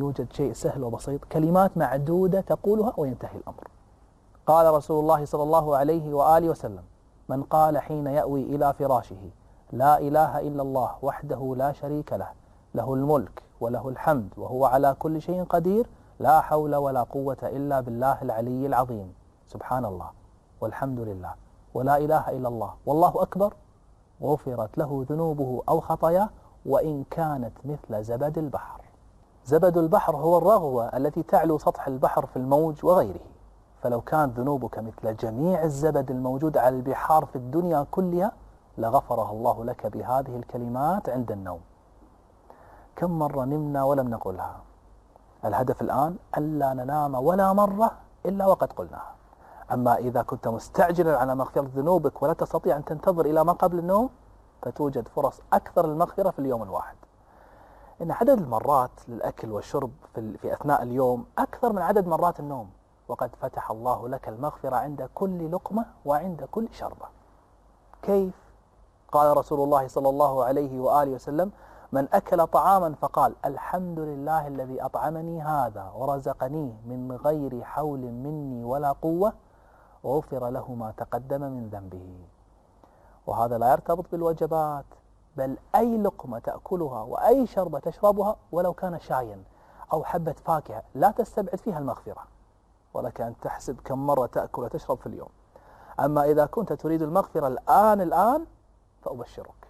يوجد شيء سهل وبسيط كلمات معدودة تقولها وينتهي الأمر. قال رسول الله صلى الله عليه وآله وسلم من قال حين يأوي إلى فراشه لا إله إلا الله وحده لا شريك له له الملك وله الحمد وهو على كل شيء قدير لا حول ولا قوة إلا بالله العلي العظيم. سبحان الله والحمد لله ولا إله إلا الله. والله أكبر. غفرت له ذنوبه أو خطاياه وإن كانت مثل زبد البحر. زبد البحر هو الرغوة التي تعلو سطح البحر في الموج وغيره. فلو كانت ذنوبك مثل جميع الزبد الموجود على البحار في الدنيا كلها لغفرها الله لك بهذه الكلمات عند النوم. كم مرة نمنا ولم نقلها. الهدف الآن ألا ننام ولا مرة إلا وقد قلناها. أما إذا كنت مستعجلا على مغفرة ذنوبك ولا تستطيع أن تنتظر إلى ما قبل النوم فتوجد فرص أكثر المغفرة في اليوم الواحد. إن عدد المرات للأكل والشرب في, في أثناء اليوم أكثر من عدد مرات النوم. وقد فتح الله لك المغفرة عند كل لقمة وعند كل شربة. كيف؟ قال رسول الله صلى الله عليه وآله وسلم من أكل طعاما فقال الحمد لله الذي أطعمني هذا ورزقنيه من غير حول مني ولا قوة غفر له ما تقدم من ذنبه. وهذا لا يرتبط بالوجبات. بل أي لقمة تأكلها وأي شربة تشربها ولو كان شايا أو حبة فاكهة لا تستبعد فيها المغفرة ولك أن تحسب كم مرة تأكل وتشرب في اليوم. أما إذا كنت تريد المغفرة الآن الآن فأبشرك.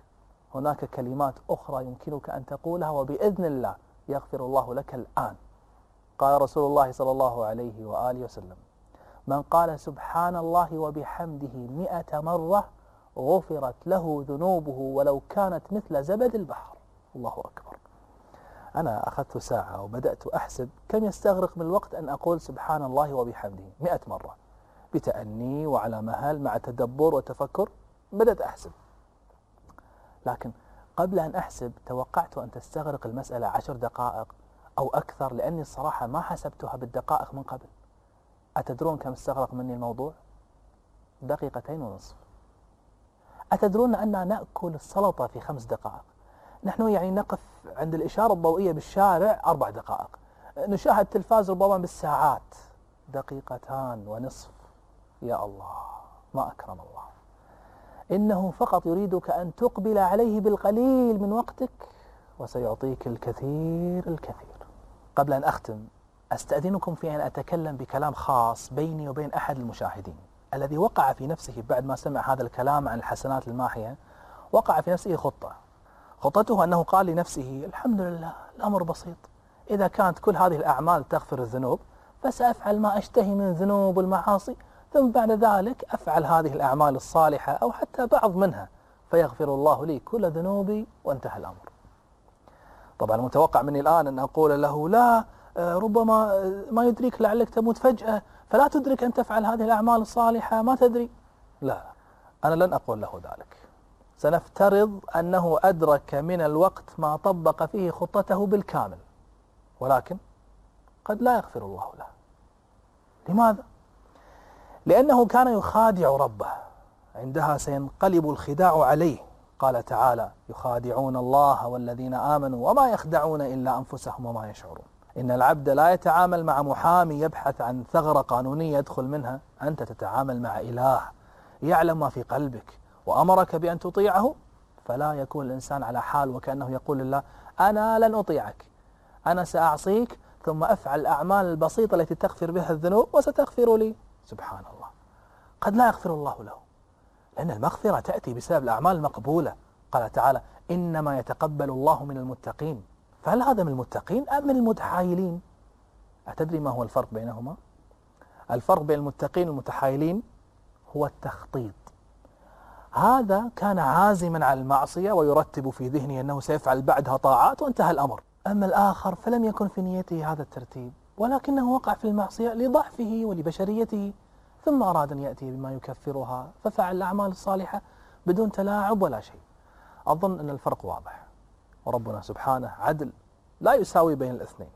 هناك كلمات أخرى يمكنك أن تقولها وبإذن الله يغفر الله لك الآن. قال رسول الله صلى الله عليه وآله وسلم من قال سبحان الله وبحمده مئة مرة غفرت له ذنوبه ولو كانت مثل زبد البحر. الله أكبر. أنا أخذت ساعة وبدأت أحسب كم يستغرق من الوقت أن أقول سبحان الله وبحمده. مئة مرة. بتأني وعلى مهل مع تدبر وتفكر بدأت أحسب. لكن قبل أن أحسب توقعت أن تستغرق المسألة عشر دقائق أو أكثر لأني الصراحة ما حسبتها بالدقائق من قبل. أتدرون كم استغرق مني الموضوع؟ دقيقتين ونصف. أتدرون أننا نأكل السلطة في خمس دقائق؟ نحن يعني نقف عند الإشارة الضوئية بالشارع أربع دقائق. نشاهد تلفاز ربما بالساعات. دقيقتان ونصف. يا الله ما أكرم الله. إنه فقط يريدك أن تقبل عليه بالقليل من وقتك وسيعطيك الكثير الكثير. قبل أن أختم أستأذنكم في أن أتكلم بكلام خاص بيني وبين أحد المشاهدين. الذي وقع في نفسه بعد ما سمع هذا الكلام عن الحسنات الماحية وقع في نفسه خطة. خطته أنه قال لنفسه الحمد لله الأمر بسيط. إذا كانت كل هذه الأعمال تغفر الذنوب فسأفعل ما أشتهي من الذنوب والمعاصي ثم بعد ذلك أفعل هذه الأعمال الصالحة أو حتى بعض منها فيغفر الله لي كل ذنوبي وانتهى الأمر. طبعا المتوقع مني الآن أن أقول له لا ربما ما يدريك لعلك تموت فجأة فلا تدرك أن تفعل هذه الأعمال الصالحة ما تدري. لا أنا لن أقول له ذلك. سنفترض أنه أدرك من الوقت ما طبق فيه خطته بالكامل ولكن قد لا يغفر الله له. لماذا؟ لأنه كان يخادع ربه. عندها سينقلب الخداع عليه. قال تعالى يخادعون الله والذين آمنوا وما يخدعون إلا أنفسهم وما يشعرون. إن العبد لا يتعامل مع محامي يبحث عن ثغرة قانونية يدخل منها. أنت تتعامل مع إله يعلم ما في قلبك وأمرك بأن تطيعه. فلا يكون الإنسان على حال وكأنه يقول لله أنا لن أطيعك. أنا سأعصيك ثم أفعل الأعمال البسيطة التي تغفر بها الذنوب وستغفر لي. سبحان الله. قد لا يغفر الله له. لأن المغفرة تأتي بسبب الأعمال المقبولة. قال تعالى إنما يتقبل الله من المتقين. فهل هذا من المتقين أم من المتحايلين؟ أتدري ما هو الفرق بينهما؟ الفرق بين المتقين والمتحايلين هو التخطيط. هذا كان عازما على المعصية ويرتب في ذهنه أنه سيفعل بعدها طاعات وانتهى الأمر. أما الآخر فلم يكن في نيته هذا الترتيب ولكنه وقع في المعصية لضعفه ولبشريته ثم أراد أن يأتي بما يكفرها ففعل الأعمال الصالحة بدون تلاعب ولا شيء. أظن أن الفرق واضح. وربنا سبحانه عدل لا يساوي بين الاثنين.